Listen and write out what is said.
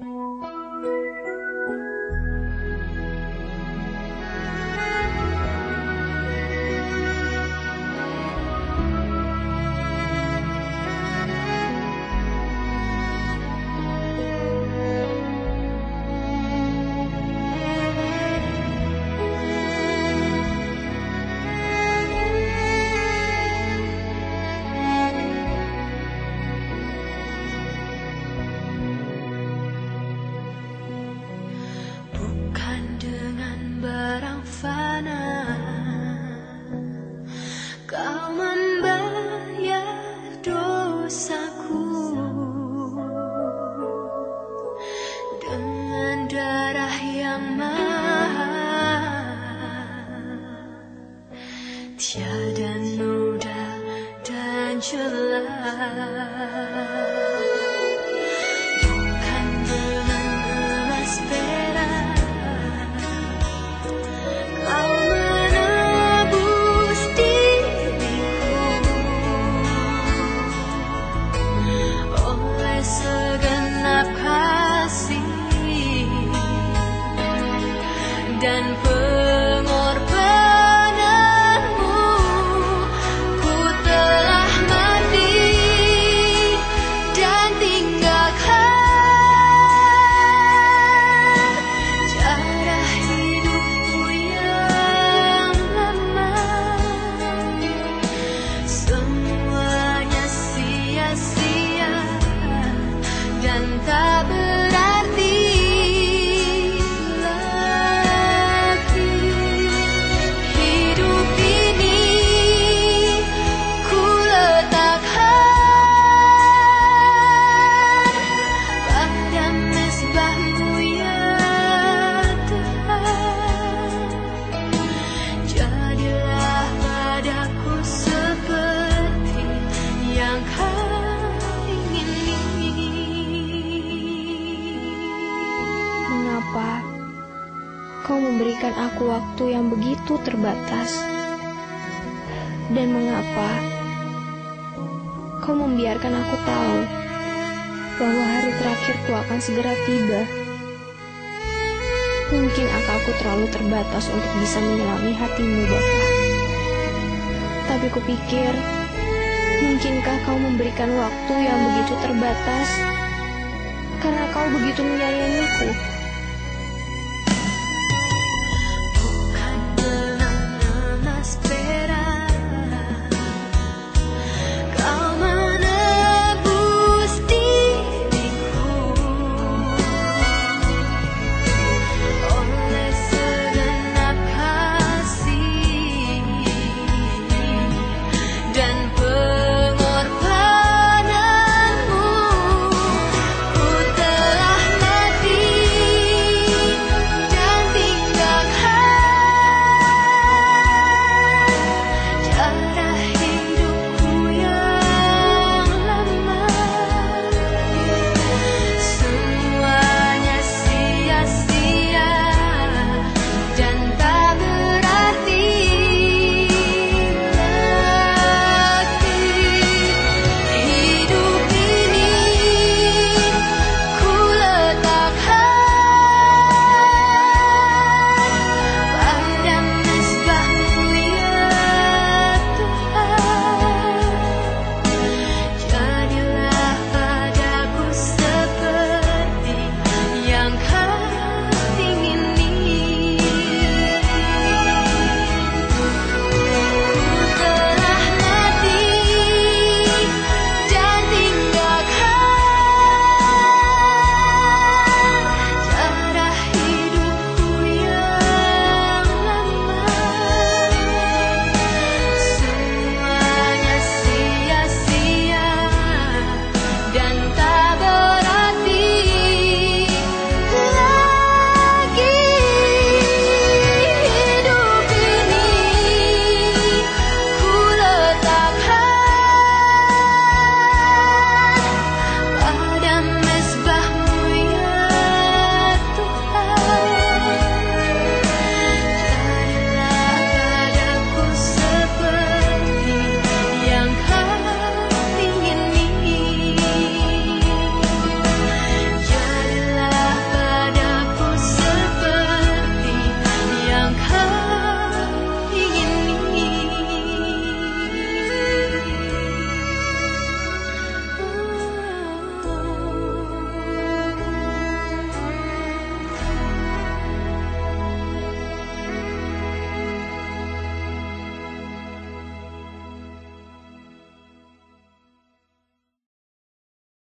うん Tiada noda dan celah. Kau memberikan aku waktu yang begitu terbatas? Dan mengapa kau membiarkan aku tahu bahwa hari terakhirku akan segera tiba? Mungkin aku terlalu terbatas untuk bisa menyelami hatimu, Bapak. Tapi kupikir, mungkinkah kau memberikan waktu yang begitu terbatas? Karena kau begitu menyayangiku.